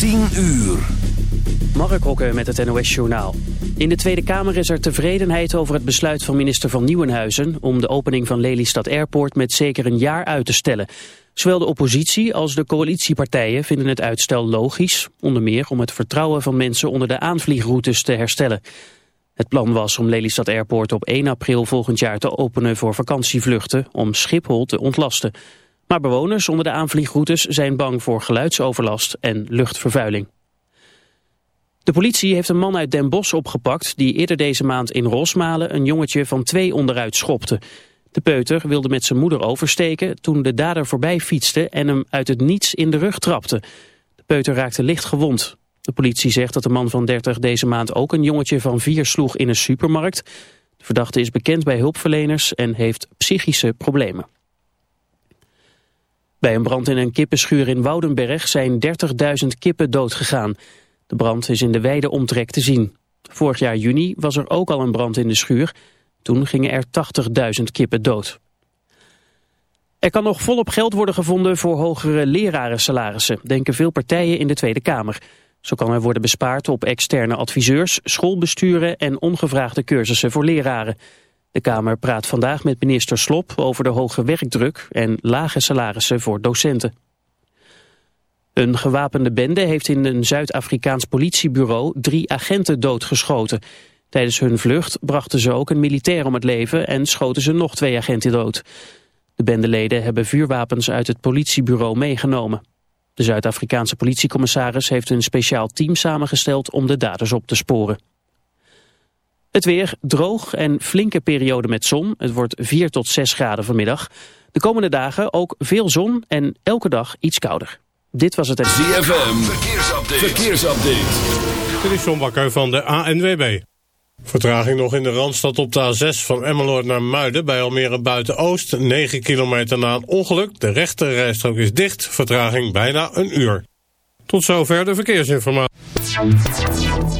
10 uur. Mark Hokke met het NOS Journaal. In de Tweede Kamer is er tevredenheid over het besluit van minister van Nieuwenhuizen... om de opening van Lelystad Airport met zeker een jaar uit te stellen. Zowel de oppositie als de coalitiepartijen vinden het uitstel logisch... onder meer om het vertrouwen van mensen onder de aanvliegroutes te herstellen. Het plan was om Lelystad Airport op 1 april volgend jaar te openen voor vakantievluchten... om Schiphol te ontlasten... Maar bewoners onder de aanvliegroutes zijn bang voor geluidsoverlast en luchtvervuiling. De politie heeft een man uit Den Bosch opgepakt die eerder deze maand in Rosmalen een jongetje van twee onderuit schopte. De peuter wilde met zijn moeder oversteken toen de dader voorbij fietste en hem uit het niets in de rug trapte. De peuter raakte licht gewond. De politie zegt dat de man van 30 deze maand ook een jongetje van vier sloeg in een supermarkt. De verdachte is bekend bij hulpverleners en heeft psychische problemen. Bij een brand in een kippenschuur in Woudenberg zijn 30.000 kippen doodgegaan. De brand is in de wijde omtrek te zien. Vorig jaar juni was er ook al een brand in de schuur. Toen gingen er 80.000 kippen dood. Er kan nog volop geld worden gevonden voor hogere lerarensalarissen, denken veel partijen in de Tweede Kamer. Zo kan er worden bespaard op externe adviseurs, schoolbesturen en ongevraagde cursussen voor leraren. De Kamer praat vandaag met minister Slop over de hoge werkdruk en lage salarissen voor docenten. Een gewapende bende heeft in een Zuid-Afrikaans politiebureau drie agenten doodgeschoten. Tijdens hun vlucht brachten ze ook een militair om het leven en schoten ze nog twee agenten dood. De bendeleden hebben vuurwapens uit het politiebureau meegenomen. De Zuid-Afrikaanse politiecommissaris heeft een speciaal team samengesteld om de daders op te sporen. Het weer droog en flinke periode met zon. Het wordt 4 tot 6 graden vanmiddag. De komende dagen ook veel zon en elke dag iets kouder. Dit was het... ZFM, verkeersupdate. verkeersupdate. Dit is John Bakker van de ANWB. Vertraging nog in de Randstad op de A6 van Emmeloord naar Muiden... bij Almere Buiten-Oost, 9 kilometer na een ongeluk. De rechte rijstrook is dicht, vertraging bijna een uur. Tot zover de verkeersinformatie.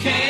Can't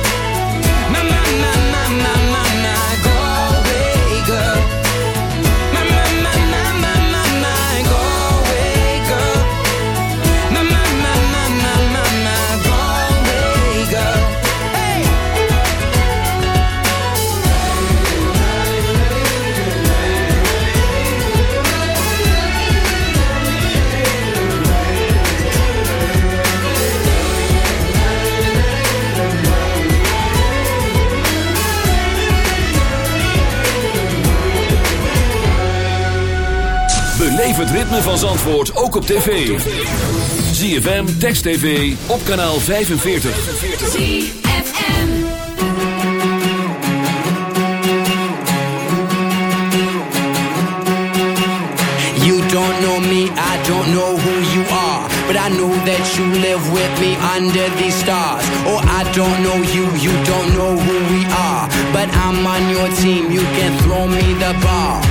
Het ritme van Zandvoort ook op tv. ZFM, Text TV, op kanaal 45. ZFM. You don't know me, I don't know who you are. But I know that you live with me under these stars. Oh, I don't know you, you don't know who we are. But I'm on your team, you can throw me the ball.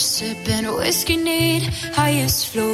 Sipping whiskey neat, highest floor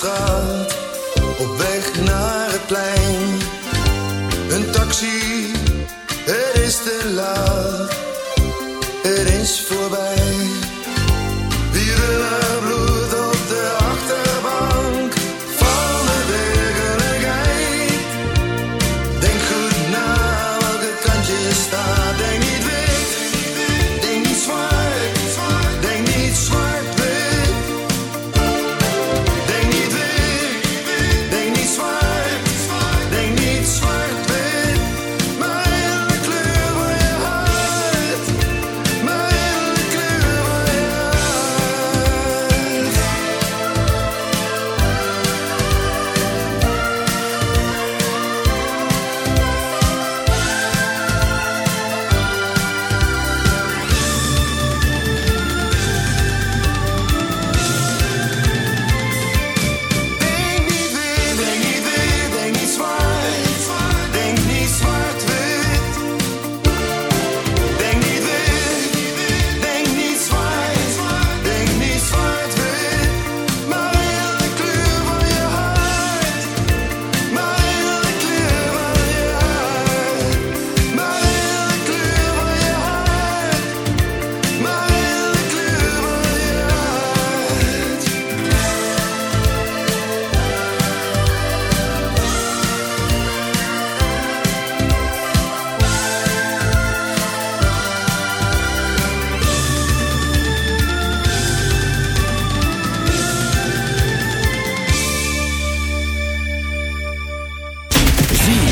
straat, op weg naar het plein. Een taxi, het is te laat, Er is voorbij.